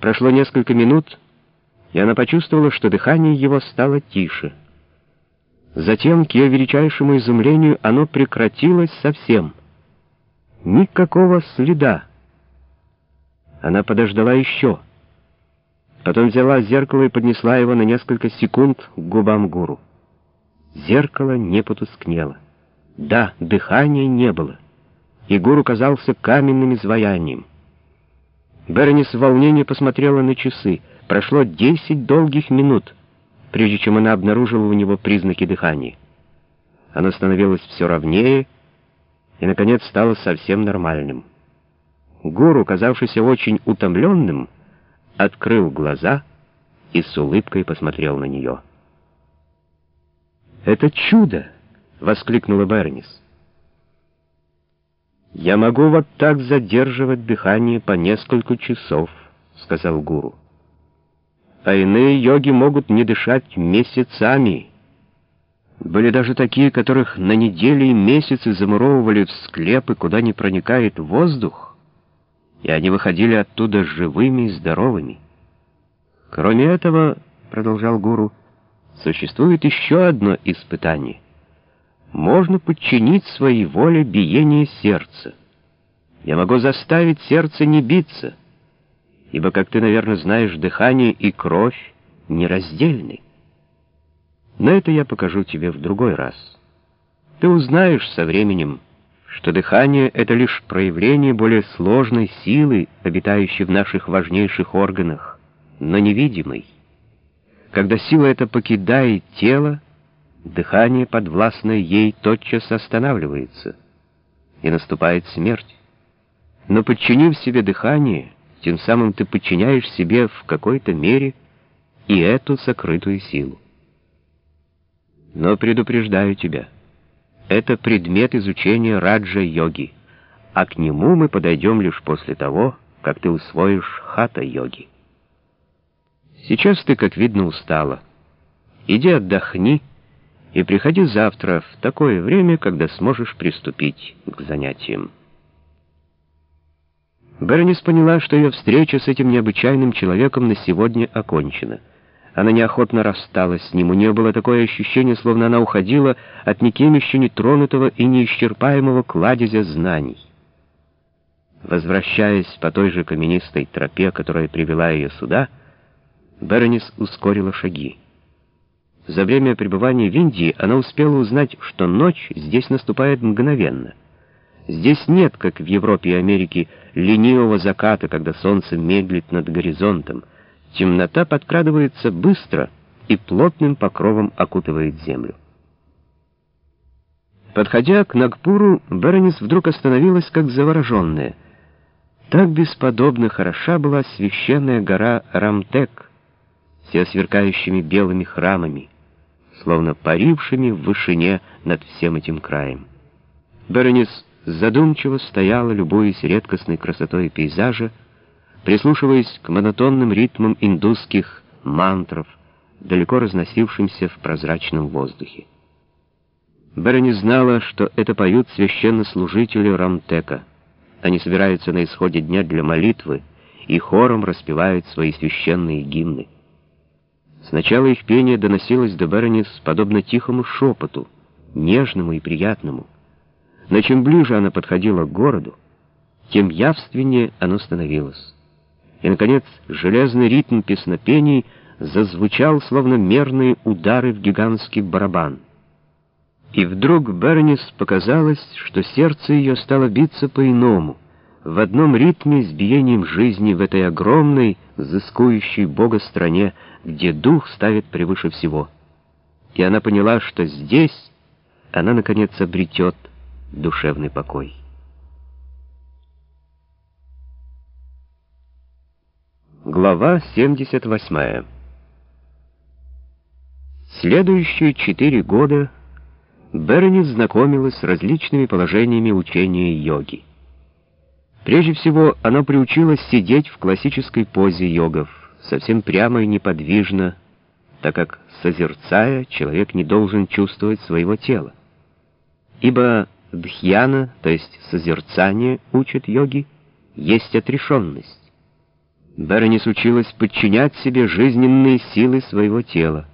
Прошло несколько минут, и она почувствовала, что дыхание его стало тише. Затем, к ее величайшему изумлению, оно прекратилось совсем. Никакого следа. Она подождала еще. Потом взяла зеркало и поднесла его на несколько секунд к губам гуру. Зеркало не потускнело. Да, дыхания не было. И гуру казался каменным изваянием. Бернис в волнении посмотрела на часы. Прошло десять долгих минут, прежде чем она обнаружила у него признаки дыхания. Оно становилось все ровнее и, наконец, стало совсем нормальным. Гуру, казавшийся очень утомленным, открыл глаза и с улыбкой посмотрел на нее. «Это чудо!» — воскликнула Бернис. «Я могу вот так задерживать дыхание по несколько часов», — сказал гуру. «А иные йоги могут не дышать месяцами. Были даже такие, которых на недели и месяцы замуровывали в склепы, куда не проникает воздух, и они выходили оттуда живыми и здоровыми. Кроме этого, — продолжал гуру, — существует еще одно испытание — можно подчинить своей воле биение сердца. Я могу заставить сердце не биться, ибо, как ты, наверное, знаешь, дыхание и кровь нераздельны. Но это я покажу тебе в другой раз. Ты узнаешь со временем, что дыхание — это лишь проявление более сложной силы, обитающей в наших важнейших органах, но невидимой. Когда сила эта покидает тело, Дыхание, подвластное ей, тотчас останавливается, и наступает смерть. Но подчинив себе дыхание, тем самым ты подчиняешь себе в какой-то мере и эту сокрытую силу. Но предупреждаю тебя, это предмет изучения раджа-йоги, а к нему мы подойдем лишь после того, как ты усвоишь хата-йоги. Сейчас ты, как видно, устала. Иди отдохни, и приходи завтра в такое время, когда сможешь приступить к занятиям. Бернис поняла, что ее встреча с этим необычайным человеком на сегодня окончена. Она неохотно рассталась с ним, у нее было такое ощущение, словно она уходила от никем еще не тронутого и неисчерпаемого кладезя знаний. Возвращаясь по той же каменистой тропе, которая привела ее сюда, Бернис ускорила шаги. За время пребывания в Индии она успела узнать, что ночь здесь наступает мгновенно. Здесь нет, как в Европе и Америке, ленивого заката, когда солнце медлит над горизонтом. Темнота подкрадывается быстро и плотным покровом окутывает землю. Подходя к Нагпуру, Беронис вдруг остановилась, как завороженная. Так бесподобно хороша была священная гора Рамтек, все сверкающими белыми храмами словно парившими в вышине над всем этим краем. Беронис задумчиво стояла, любуясь редкостной красотой пейзажа, прислушиваясь к монотонным ритмам индусских мантров, далеко разносившимся в прозрачном воздухе. Беронис знала, что это поют священнослужители Рамтека. Они собираются на исходе дня для молитвы и хором распевают свои священные гимны. Сначала их пение доносилось до Беронис подобно тихому шепоту, нежному и приятному. Но чем ближе она подходила к городу, тем явственнее оно становилось. И, наконец, железный ритм песнопений зазвучал, словно мерные удары в гигантский барабан. И вдруг Бернис показалось, что сердце ее стало биться по-иному, в одном ритме с биением жизни в этой огромной, взыскующей Бога стране, где дух ставит превыше всего. И она поняла, что здесь она, наконец, обретет душевный покой. Глава 78 Следующие четыре года Берни знакомилась с различными положениями учения йоги. Прежде всего, она приучилась сидеть в классической позе йогов, совсем прямо и неподвижно, так как, созерцая, человек не должен чувствовать своего тела. Ибо дхьяна, то есть созерцание, учат йоги, есть отрешенность. Беронис училась подчинять себе жизненные силы своего тела.